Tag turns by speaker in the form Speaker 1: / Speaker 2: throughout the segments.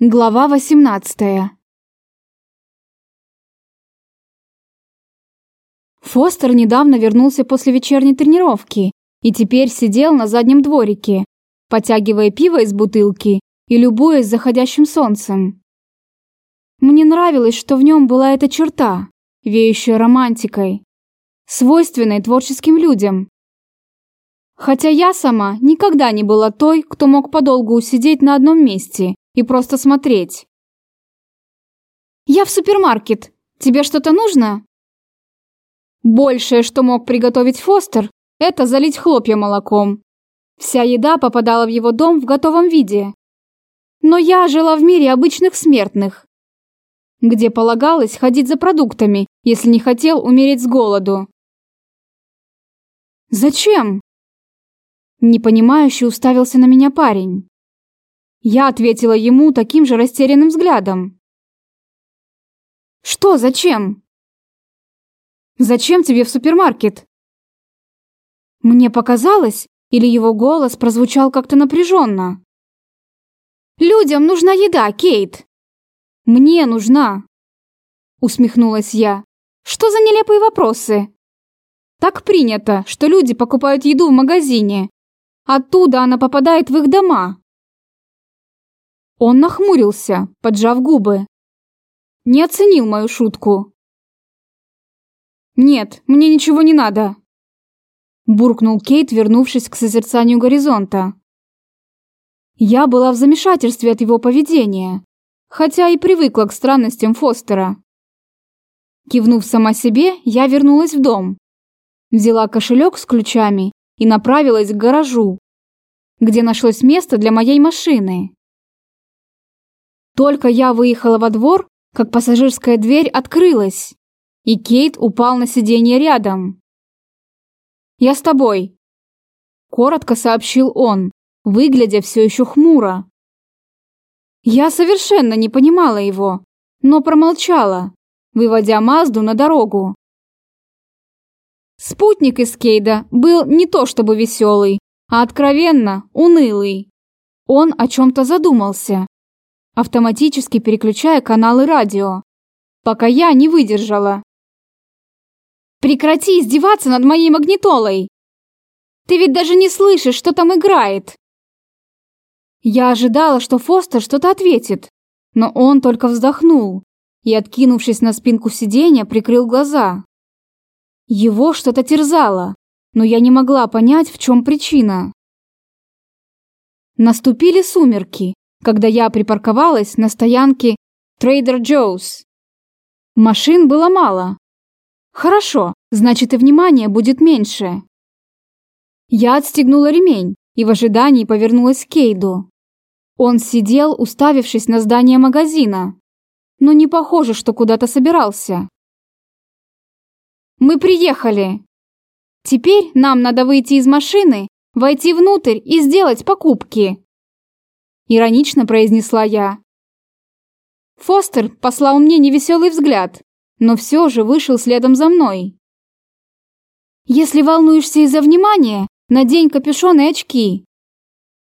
Speaker 1: Глава 18 Фостер недавно вернулся после вечерней тренировки и теперь сидел на заднем дворике, потягивая пиво из бутылки и любуясь заходящим солнцем. Мне нравилось, что в нем была эта черта, веющая романтикой, свойственной творческим людям. Хотя я сама никогда не была той, кто мог подолгу усидеть на одном месте и просто смотреть. «Я в супермаркет. Тебе что-то нужно?» Большее, что мог приготовить Фостер, это залить хлопья молоком. Вся еда попадала в его дом в готовом виде. Но я жила в мире обычных смертных, где полагалось ходить за продуктами, если не хотел умереть с голоду. «Зачем?» Непонимающе уставился на меня парень. Я ответила ему таким же растерянным взглядом. «Что, зачем?» «Зачем тебе в супермаркет?» Мне показалось, или его голос прозвучал как-то напряженно. «Людям нужна еда, Кейт!» «Мне нужна!» Усмехнулась я. «Что за нелепые вопросы?» «Так принято, что люди покупают еду в магазине. Оттуда она попадает в их дома. Он нахмурился, поджав губы. Не оценил мою шутку. «Нет, мне ничего не надо», – буркнул Кейт, вернувшись к созерцанию горизонта. Я была в замешательстве от его поведения, хотя и привыкла к странностям Фостера. Кивнув сама себе, я вернулась в дом. Взяла кошелек с ключами и направилась к гаражу, где нашлось место для моей машины. Только я выехала во двор, как пассажирская дверь открылась, и Кейт упал на сиденье рядом. «Я с тобой», – коротко сообщил он, выглядя все еще хмуро. Я совершенно не понимала его, но промолчала, выводя Мазду на дорогу. Спутник из Кейда был не то чтобы веселый, а откровенно унылый. Он о чем-то задумался автоматически переключая каналы радио, пока я не выдержала. «Прекрати издеваться над моей магнитолой! Ты ведь даже не слышишь, что там играет!» Я ожидала, что Фостер что-то ответит, но он только вздохнул и, откинувшись на спинку сиденья, прикрыл глаза. Его что-то терзало, но я не могла понять, в чем причина. Наступили сумерки, когда я припарковалась на стоянке Trader Joe's. Машин было мало. Хорошо, значит и внимания будет меньше. Я отстегнула ремень и в ожидании повернулась к Кейду. Он сидел, уставившись на здание магазина, но не похоже, что куда-то собирался. «Мы приехали. Теперь нам надо выйти из машины, войти внутрь и сделать покупки», Иронично произнесла я. Фостер послал мне невеселый взгляд, но все же вышел следом за мной. «Если волнуешься из-за внимания, надень капюшон и очки»,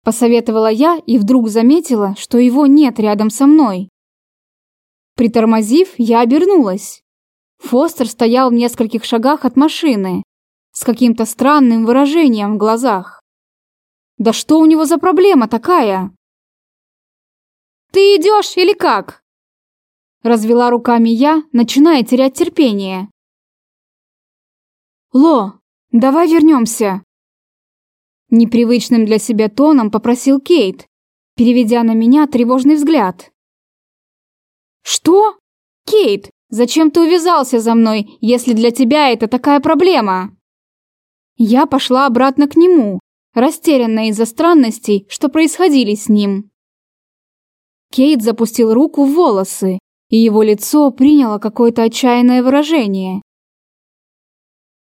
Speaker 1: посоветовала я и вдруг заметила, что его нет рядом со мной. Притормозив, я обернулась. Фостер стоял в нескольких шагах от машины с каким-то странным выражением в глазах. Да что у него за проблема такая? Ты идешь или как?» Развела руками я, начиная терять терпение. «Ло, давай вернемся!» Непривычным для себя тоном попросил Кейт, переведя на меня тревожный взгляд. «Что? Кейт, зачем ты увязался за мной, если для тебя это такая проблема?» Я пошла обратно к нему, растерянная из-за странностей, что происходили с ним. Кейт запустил руку в волосы, и его лицо приняло какое-то отчаянное выражение.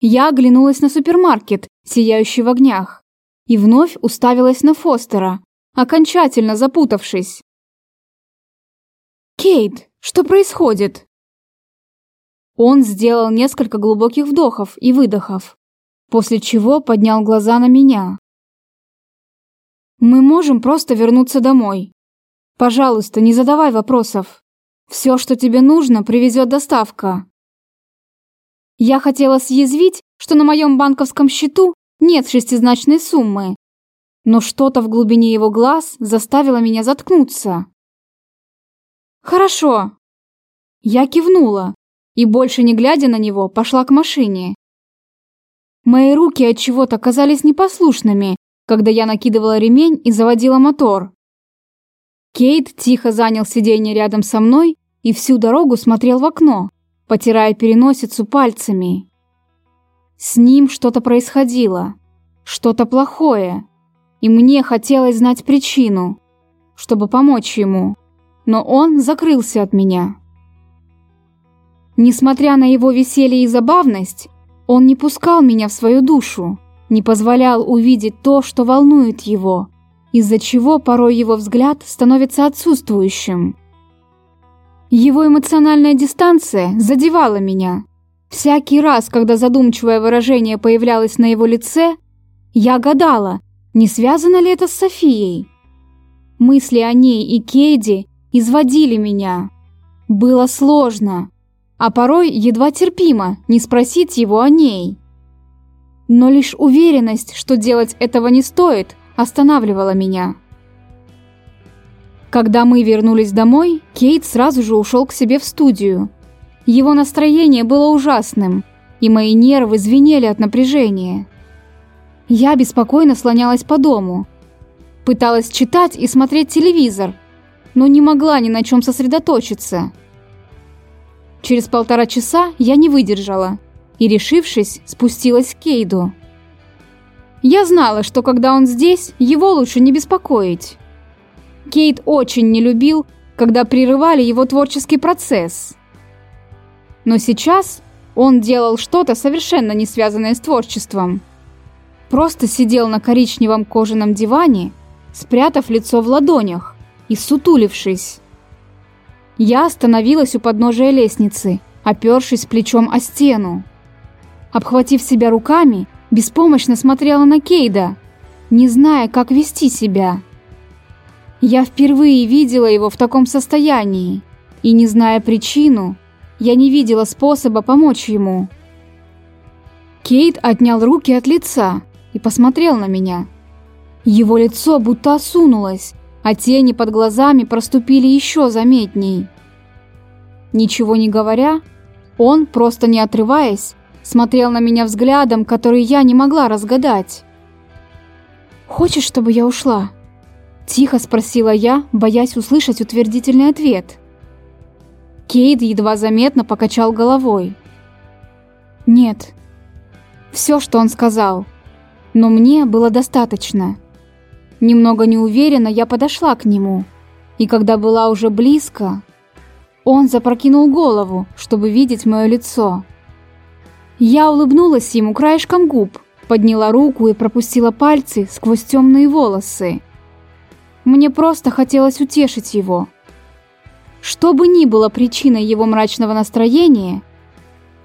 Speaker 1: Я оглянулась на супермаркет, сияющий в огнях, и вновь уставилась на Фостера, окончательно запутавшись. «Кейт, что происходит?» Он сделал несколько глубоких вдохов и выдохов, после чего поднял глаза на меня. «Мы можем просто вернуться домой. Пожалуйста, не задавай вопросов. Все, что тебе нужно, привезет доставка. Я хотела съязвить, что на моем банковском счету нет шестизначной суммы, но что-то в глубине его глаз заставило меня заткнуться. «Хорошо». Я кивнула и, больше не глядя на него, пошла к машине. Мои руки от чего-то казались непослушными, когда я накидывала ремень и заводила мотор. Кейт тихо занял сиденье рядом со мной и всю дорогу смотрел в окно, потирая переносицу пальцами. С ним что-то происходило, что-то плохое, и мне хотелось знать причину, чтобы помочь ему, но он закрылся от меня. Несмотря на его веселье и забавность, он не пускал меня в свою душу, не позволял увидеть то, что волнует его, из-за чего порой его взгляд становится отсутствующим. Его эмоциональная дистанция задевала меня. Всякий раз, когда задумчивое выражение появлялось на его лице, я гадала, не связано ли это с Софией. Мысли о ней и Кейди изводили меня. Было сложно, а порой едва терпимо не спросить его о ней. Но лишь уверенность, что делать этого не стоит, останавливала меня. Когда мы вернулись домой, Кейт сразу же ушел к себе в студию. Его настроение было ужасным, и мои нервы звенели от напряжения. Я беспокойно слонялась по дому. Пыталась читать и смотреть телевизор, но не могла ни на чем сосредоточиться. Через полтора часа я не выдержала и, решившись, спустилась к Кейду. Я знала, что когда он здесь, его лучше не беспокоить. Кейт очень не любил, когда прерывали его творческий процесс. Но сейчас он делал что-то совершенно не связанное с творчеством. Просто сидел на коричневом кожаном диване, спрятав лицо в ладонях и сутулившись. Я остановилась у подножия лестницы, опершись плечом о стену. Обхватив себя руками, беспомощно смотрела на Кейда, не зная, как вести себя. Я впервые видела его в таком состоянии, и не зная причину, я не видела способа помочь ему. Кейт отнял руки от лица и посмотрел на меня. Его лицо будто осунулось, а тени под глазами проступили еще заметней. Ничего не говоря, он, просто не отрываясь, смотрел на меня взглядом, который я не могла разгадать. «Хочешь, чтобы я ушла?» Тихо спросила я, боясь услышать утвердительный ответ. Кейд едва заметно покачал головой. «Нет». Все, что он сказал. Но мне было достаточно. Немного неуверенно я подошла к нему. И когда была уже близко, он запрокинул голову, чтобы видеть мое лицо. Я улыбнулась ему краешком губ, подняла руку и пропустила пальцы сквозь темные волосы. Мне просто хотелось утешить его. Что бы ни было причиной его мрачного настроения,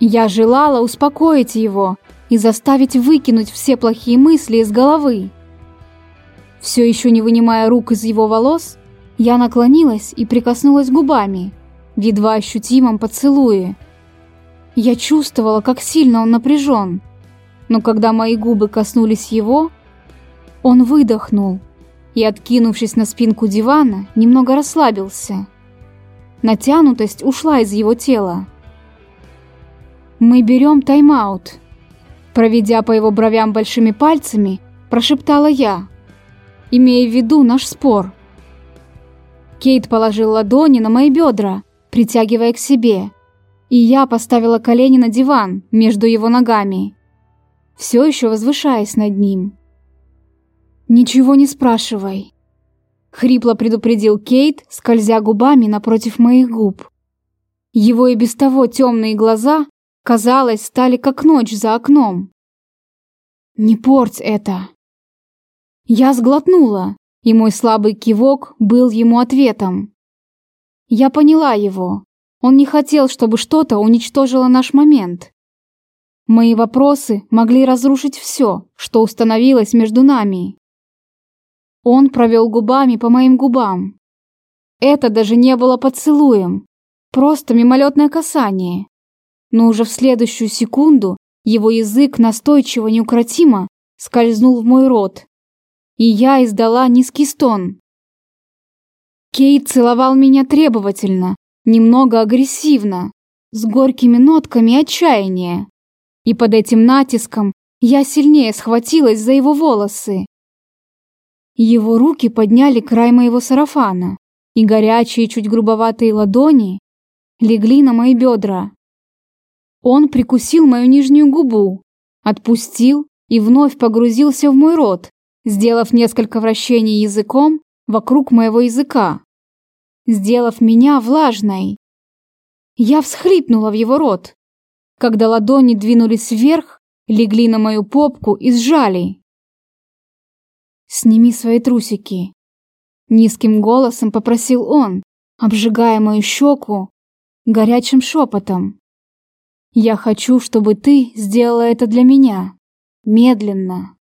Speaker 1: я желала успокоить его и заставить выкинуть все плохие мысли из головы. Все еще не вынимая рук из его волос, я наклонилась и прикоснулась губами, в едва ощутимом поцелуе. Я чувствовала, как сильно он напряжен, но когда мои губы коснулись его, он выдохнул и, откинувшись на спинку дивана, немного расслабился. Натянутость ушла из его тела. «Мы берем тайм-аут», проведя по его бровям большими пальцами, прошептала я, имея в виду наш спор. Кейт положил ладони на мои бедра, притягивая к себе, и я поставила колени на диван между его ногами, все еще возвышаясь над ним. «Ничего не спрашивай», — хрипло предупредил Кейт, скользя губами напротив моих губ. Его и без того темные глаза, казалось, стали как ночь за окном. «Не порть это!» Я сглотнула, и мой слабый кивок был ему ответом. Я поняла его. Он не хотел, чтобы что-то уничтожило наш момент. Мои вопросы могли разрушить все, что установилось между нами. Он провел губами по моим губам. Это даже не было поцелуем, просто мимолетное касание. Но уже в следующую секунду его язык настойчиво неукротимо скользнул в мой рот, и я издала низкий стон. Кейт целовал меня требовательно, немного агрессивно, с горькими нотками отчаяния. И под этим натиском я сильнее схватилась за его волосы. Его руки подняли край моего сарафана, и горячие, чуть грубоватые ладони легли на мои бедра. Он прикусил мою нижнюю губу, отпустил и вновь погрузился в мой рот, сделав несколько вращений языком вокруг моего языка, сделав меня влажной. Я всхлипнула в его рот, когда ладони двинулись вверх, легли на мою попку и сжали. «Сними свои трусики», Низким голосом попросил он, обжигая мою щеку горячим шепотом. «Я хочу, чтобы ты сделала это для меня. Медленно».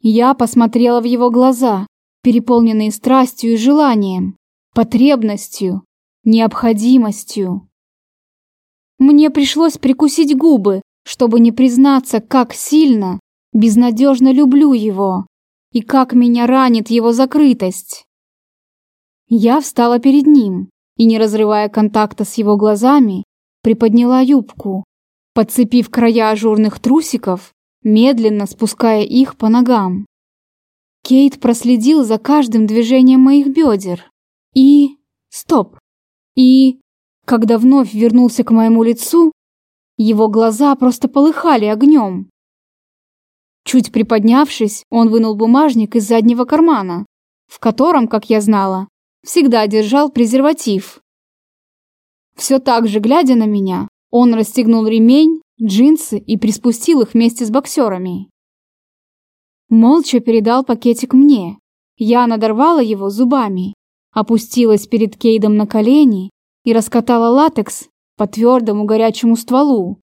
Speaker 1: Я посмотрела в его глаза, переполненные страстью и желанием, потребностью, необходимостью. Мне пришлось прикусить губы, чтобы не признаться, как сильно, безнадежно люблю его и как меня ранит его закрытость. Я встала перед ним и, не разрывая контакта с его глазами, приподняла юбку, подцепив края ажурных трусиков, медленно спуская их по ногам. Кейт проследил за каждым движением моих бедер. И... Стоп. И... Когда вновь вернулся к моему лицу, его глаза просто полыхали огнем. Чуть приподнявшись, он вынул бумажник из заднего кармана, в котором, как я знала, всегда держал презерватив. Все так же, глядя на меня, он расстегнул ремень, джинсы и приспустил их вместе с боксерами. Молча передал пакетик мне. Я надорвала его зубами, опустилась перед Кейдом на колени и раскатала латекс по твердому горячему стволу.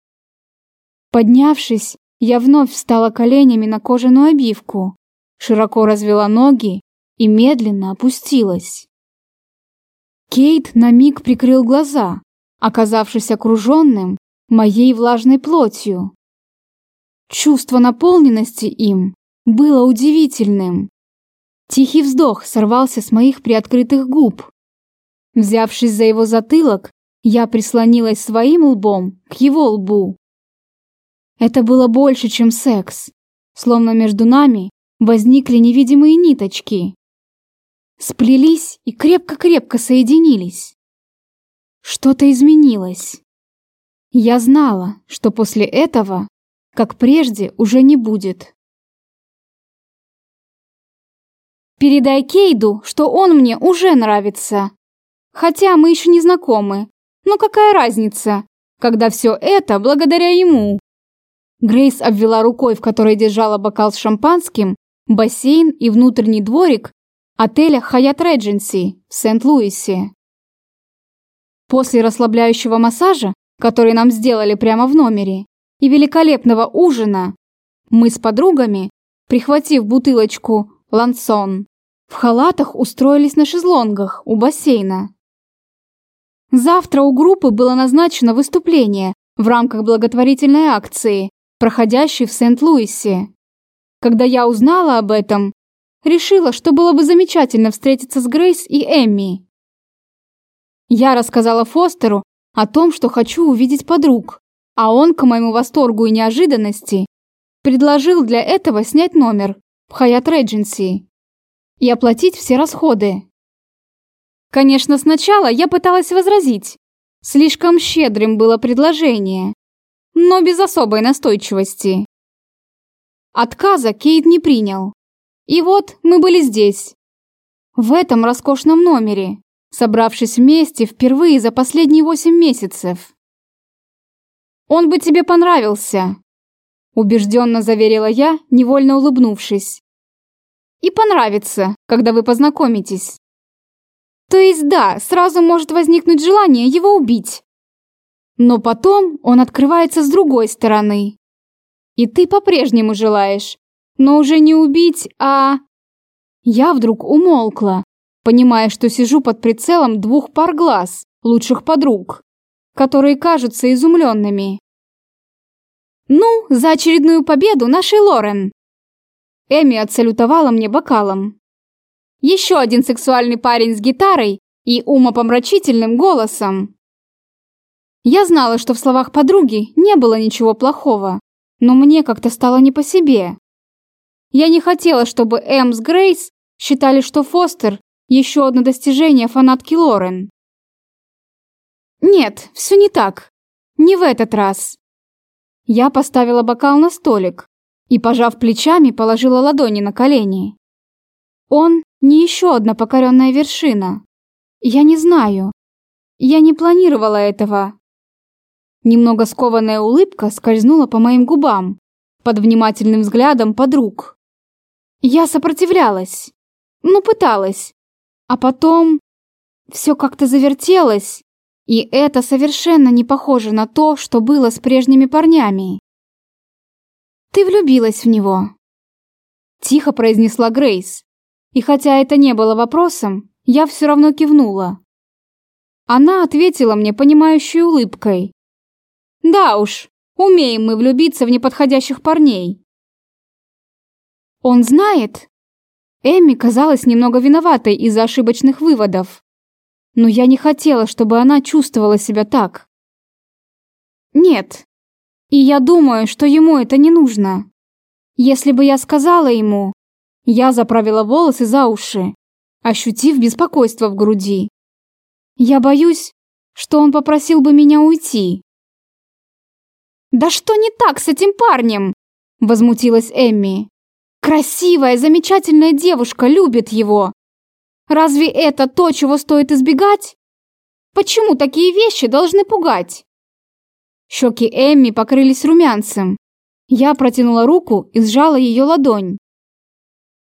Speaker 1: Поднявшись, я вновь встала коленями на кожаную обивку, широко развела ноги и медленно опустилась. Кейт на миг прикрыл глаза, оказавшись окруженным моей влажной плотью. Чувство наполненности им было удивительным. Тихий вздох сорвался с моих приоткрытых губ. Взявшись за его затылок, я прислонилась своим лбом к его лбу. Это было больше, чем секс. Словно между нами возникли невидимые ниточки. Сплелись и крепко-крепко соединились. Что-то изменилось. Я знала, что после этого, как прежде, уже не будет. Передай Кейду, что он мне уже нравится. Хотя мы еще не знакомы. Но какая разница, когда все это благодаря ему? Грейс обвела рукой, в которой держала бокал с шампанским, бассейн и внутренний дворик отеля Hyatt Regency в Сент-Луисе. После расслабляющего массажа, который нам сделали прямо в номере, и великолепного ужина, мы с подругами, прихватив бутылочку «Лансон», в халатах устроились на шезлонгах у бассейна. Завтра у группы было назначено выступление в рамках благотворительной акции проходящий в Сент-Луисе. Когда я узнала об этом, решила, что было бы замечательно встретиться с Грейс и Эмми. Я рассказала Фостеру о том, что хочу увидеть подруг, а он, к моему восторгу и неожиданности, предложил для этого снять номер в Hyatt Regency и оплатить все расходы. Конечно, сначала я пыталась возразить. Слишком щедрым было предложение но без особой настойчивости. Отказа Кейт не принял. И вот мы были здесь, в этом роскошном номере, собравшись вместе впервые за последние восемь месяцев. «Он бы тебе понравился», — убежденно заверила я, невольно улыбнувшись. «И понравится, когда вы познакомитесь». То есть да, сразу может возникнуть желание его убить. Но потом он открывается с другой стороны. И ты по-прежнему желаешь, но уже не убить, а... Я вдруг умолкла, понимая, что сижу под прицелом двух пар глаз, лучших подруг, которые кажутся изумленными. «Ну, за очередную победу нашей Лорен!» Эми отсалютовала мне бокалом. Еще один сексуальный парень с гитарой и умопомрачительным голосом. Я знала, что в словах подруги не было ничего плохого, но мне как-то стало не по себе. Я не хотела, чтобы Эм с Грейс считали, что Фостер – еще одно достижение фанатки Лорен. Нет, все не так. Не в этот раз. Я поставила бокал на столик и, пожав плечами, положила ладони на колени. Он не еще одна покоренная вершина. Я не знаю. Я не планировала этого. Немного скованная улыбка скользнула по моим губам под внимательным взглядом подруг. Я сопротивлялась. Ну, пыталась. А потом все как-то завертелось, и это совершенно не похоже на то, что было с прежними парнями. Ты влюбилась в него. Тихо произнесла Грейс. И хотя это не было вопросом, я все равно кивнула. Она ответила мне понимающей улыбкой, да уж, умеем мы влюбиться в неподходящих парней. Он знает? Эми казалась немного виноватой из-за ошибочных выводов. Но я не хотела, чтобы она чувствовала себя так. Нет. И я думаю, что ему это не нужно. Если бы я сказала ему... Я заправила волосы за уши, ощутив беспокойство в груди. Я боюсь, что он попросил бы меня уйти. «Да что не так с этим парнем?» – возмутилась Эмми. «Красивая, замечательная девушка любит его. Разве это то, чего стоит избегать? Почему такие вещи должны пугать?» Щеки Эмми покрылись румянцем. Я протянула руку и сжала ее ладонь.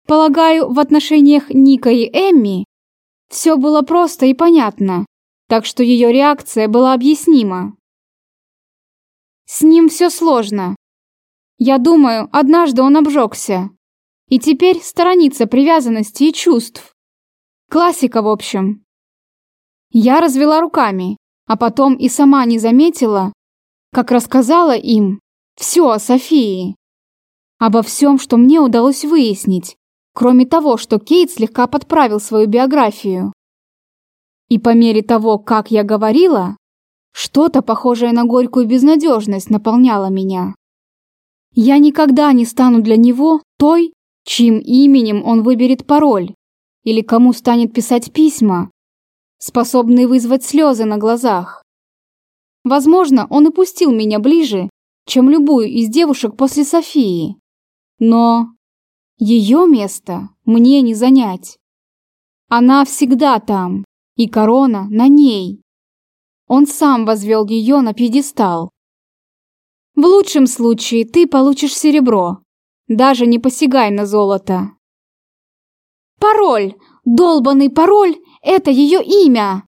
Speaker 1: Полагаю, в отношениях Ника и Эмми все было просто и понятно, так что ее реакция была объяснима. С ним все сложно. Я думаю, однажды он обжегся. И теперь сторонится привязанности и чувств. Классика, в общем. Я развела руками, а потом и сама не заметила, как рассказала им все о Софии. Обо всем, что мне удалось выяснить, кроме того, что Кейт слегка подправил свою биографию. И по мере того, как я говорила, что-то похожее на горькую безнадежность наполняло меня. Я никогда не стану для него той, чьим именем он выберет пароль, или кому станет писать письма, способные вызвать слезы на глазах. Возможно, он и пустил меня ближе, чем любую из девушек после Софии. Но ее место мне не занять. Она всегда там, и корона на ней. Он сам возвел ее на пьедестал. В лучшем случае ты получишь серебро. Даже не посягай на золото. Пароль! Долбанный пароль! Это ее имя!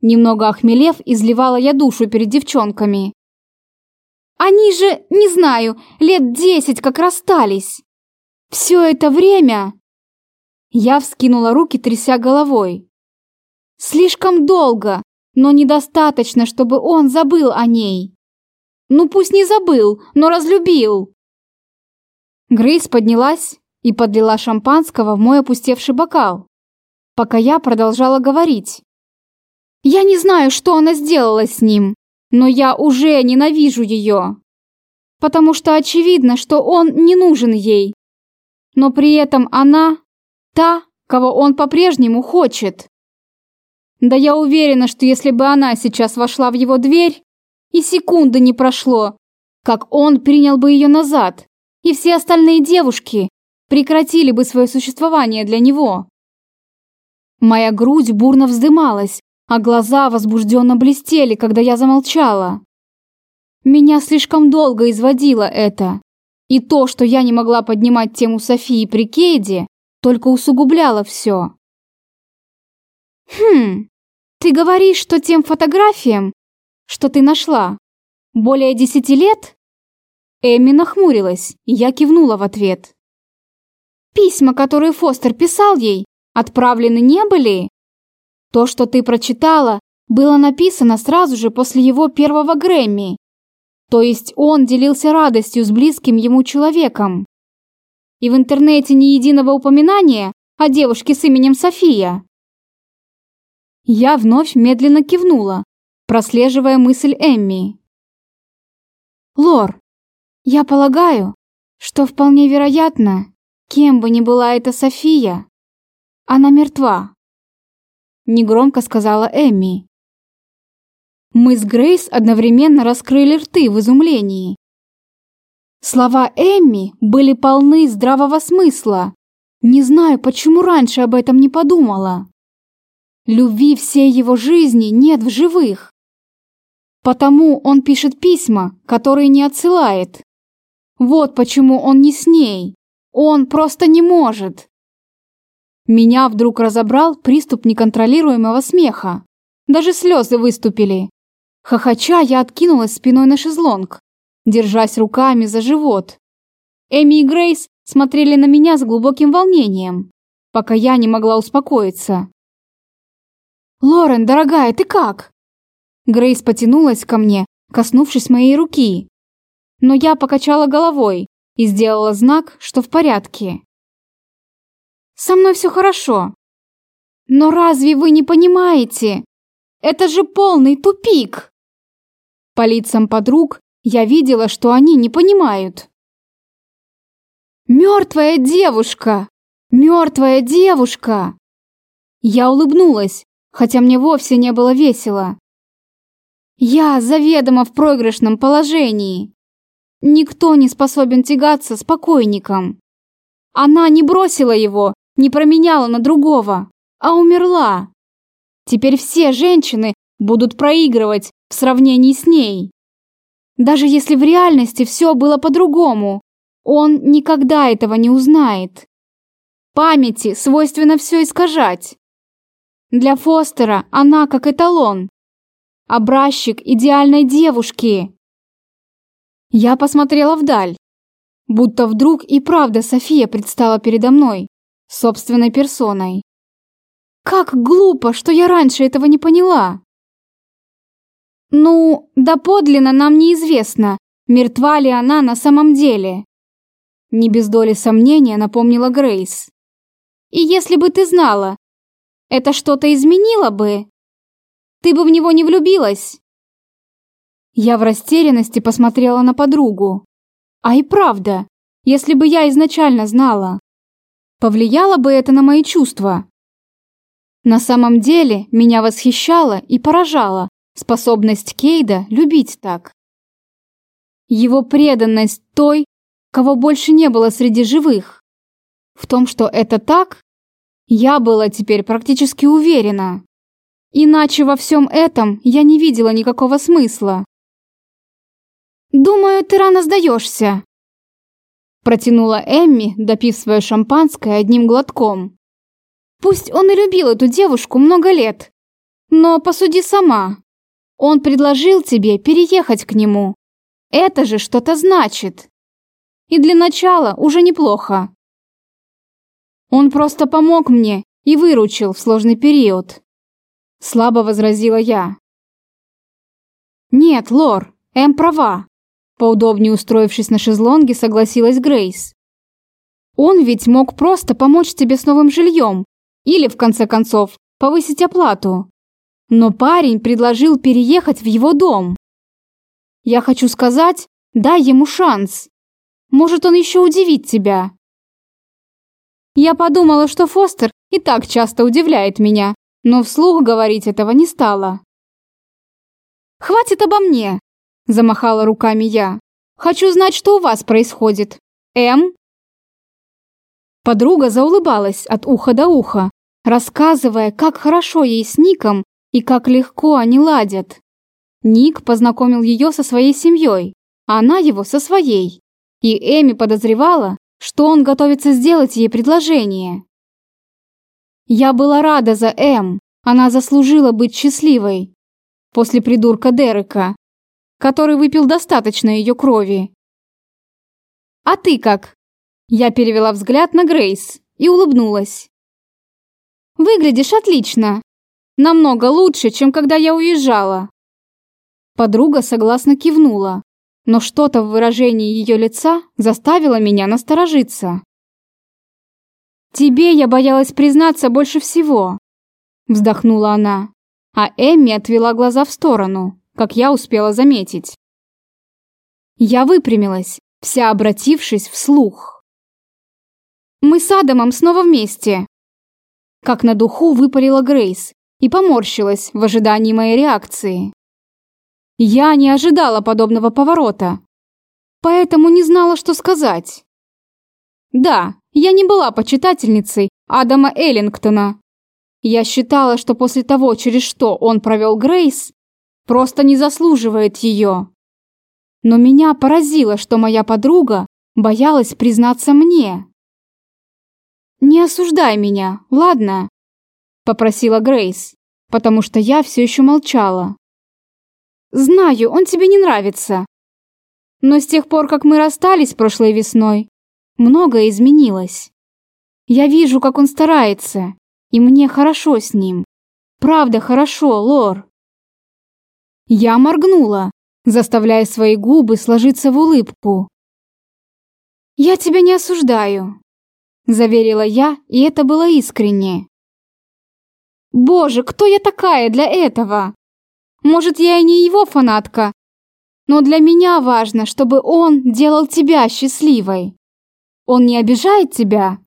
Speaker 1: Немного охмелев, изливала я душу перед девчонками. Они же, не знаю, лет десять как расстались. Все это время... Я вскинула руки, тряся головой. Слишком долго, но недостаточно, чтобы он забыл о ней. Ну пусть не забыл, но разлюбил. Грейс поднялась и подлила шампанского в мой опустевший бокал, пока я продолжала говорить. Я не знаю, что она сделала с ним, но я уже ненавижу ее. Потому что очевидно, что он не нужен ей. Но при этом она та, кого он по-прежнему хочет. Да я уверена, что если бы она сейчас вошла в его дверь, и секунды не прошло, как он принял бы ее назад, и все остальные девушки прекратили бы свое существование для него. Моя грудь бурно вздымалась, а глаза возбужденно блестели, когда я замолчала. Меня слишком долго изводило это, и то, что я не могла поднимать тему Софии при Кейде, только усугубляло все. Хм, ты говоришь, что тем фотографиям, что ты нашла, более десяти лет? Эми нахмурилась, и я кивнула в ответ. Письма, которые Фостер писал ей, отправлены не были? То, что ты прочитала, было написано сразу же после его первого Грэмми. То есть он делился радостью с близким ему человеком. И в интернете ни единого упоминания о девушке с именем София. Я вновь медленно кивнула, прослеживая мысль Эмми. Лор, я полагаю, что вполне вероятно, кем бы ни была эта София, она мертва. Негромко сказала Эмми. Мы с Грейс одновременно раскрыли рты в изумлении. Слова Эмми были полны здравого смысла. Не знаю, почему раньше об этом не подумала. Любви всей его жизни нет в живых. Потому он пишет письма, которые не отсылает. Вот почему он не с ней. Он просто не может. Меня вдруг разобрал приступ неконтролируемого смеха. Даже слезы выступили. Хохоча, я откинулась спиной на шезлонг, держась руками за живот. Эми и Грейс смотрели на меня с глубоким волнением, пока я не могла успокоиться. «Лорен, дорогая, ты как?» Грейс потянулась ко мне, коснувшись моей руки. Но я покачала головой и сделала знак, что в порядке. «Со мной все хорошо. Но разве вы не понимаете? Это же полный тупик!» По лицам подруг я видела, что они не понимают. «Мертвая девушка! Мертвая девушка!» Я улыбнулась, хотя мне вовсе не было весело. Я заведомо в проигрышном положении. Никто не способен тягаться с покойником. Она не бросила его, не променяла на другого, а умерла. Теперь все женщины будут проигрывать в сравнении с ней. Даже если в реальности все было по-другому, он никогда этого не узнает. Памяти свойственно все искажать. Для Фостера она как эталон. Образчик идеальной девушки. Я посмотрела вдаль, будто вдруг и правда София предстала передо мной, собственной персоной. Как глупо, что я раньше этого не поняла. Ну, доподлинно нам неизвестно, мертва ли она на самом деле. Не без доли сомнения напомнила Грейс. И если бы ты знала, это что-то изменило бы? Ты бы в него не влюбилась? Я в растерянности посмотрела на подругу. А и правда, если бы я изначально знала, повлияло бы это на мои чувства. На самом деле, меня восхищало и поражало, способность Кейда любить так. Его преданность той, кого больше не было среди живых. В том, что это так, я была теперь практически уверена. Иначе во всем этом я не видела никакого смысла. «Думаю, ты рано сдаешься», протянула Эмми, допив свое шампанское одним глотком. «Пусть он и любил эту девушку много лет, но посуди сама. Он предложил тебе переехать к нему. Это же что-то значит. И для начала уже неплохо. Он просто помог мне и выручил в сложный период. Слабо возразила я. Нет, Лор, Эм права. Поудобнее устроившись на шезлонге, согласилась Грейс. Он ведь мог просто помочь тебе с новым жильем или, в конце концов, повысить оплату. Но парень предложил переехать в его дом. Я хочу сказать, дай ему шанс. Может, он еще удивит тебя. Я подумала, что Фостер и так часто удивляет меня, но вслух говорить этого не стала. «Хватит обо мне!» – замахала руками я. «Хочу знать, что у вас происходит. М?» Подруга заулыбалась от уха до уха, рассказывая, как хорошо ей с Ником и как легко они ладят. Ник познакомил ее со своей семьей, а она его со своей. И Эми подозревала, что он готовится сделать ей предложение. Я была рада за Эм, она заслужила быть счастливой. После придурка Дерека, который выпил достаточно ее крови. «А ты как?» Я перевела взгляд на Грейс и улыбнулась. Выглядишь отлично. Намного лучше, чем когда я уезжала. Подруга согласно кивнула, но что-то в выражении ее лица заставило меня насторожиться. «Тебе я боялась признаться больше всего», — вздохнула она, а Эмми отвела глаза в сторону, как я успела заметить. Я выпрямилась, вся обратившись вслух. «Мы с Адамом снова вместе!» Как на духу выпалила Грейс и поморщилась в ожидании моей реакции. Я не ожидала подобного поворота, поэтому не знала, что сказать. Да, я не была почитательницей Адама Эллингтона. Я считала, что после того, через что он провел Грейс, просто не заслуживает ее. Но меня поразило, что моя подруга боялась признаться мне. «Не осуждай меня, ладно?» – попросила Грейс, потому что я все еще молчала. «Знаю, он тебе не нравится. Но с тех пор, как мы расстались прошлой весной, многое изменилось. Я вижу, как он старается, и мне хорошо с ним. Правда хорошо, Лор». Я моргнула, заставляя свои губы сложиться в улыбку. «Я тебя не осуждаю», – заверила я, и это было искренне. «Боже, кто я такая для этого? Может, я и не его фанатка, но для меня важно, чтобы он делал тебя счастливой. Он не обижает тебя?»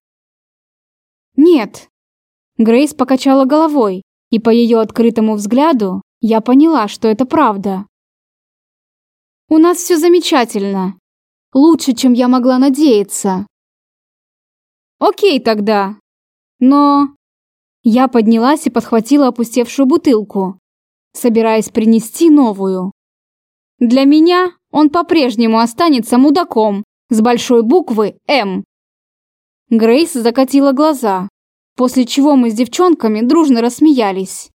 Speaker 1: «Нет». Грейс покачала головой, и по ее открытому взгляду я поняла, что это правда. У нас все замечательно. Лучше, чем я могла надеяться. Окей тогда. Но... Я поднялась и подхватила опустевшую бутылку, собираясь принести новую. Для меня он по-прежнему останется мудаком с большой буквы «М». Грейс закатила глаза, после чего мы с девчонками дружно рассмеялись.